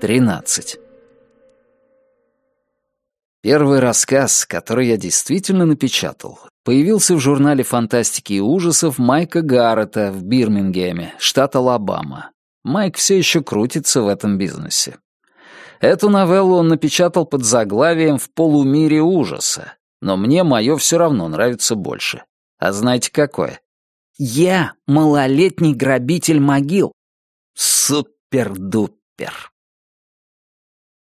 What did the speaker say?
Тринадцать. Первый рассказ, который я действительно напечатал, появился в журнале фантастики и ужасов Майка Гаррета в Бирмингеме, штат Алабама. Майк все еще крутится в этом бизнесе. Эту новеллу он напечатал под заглавием «В полумире ужаса», но мне мое все равно нравится больше. А знаете какое? «Я малолетний грабитель могил». Супер-дупер.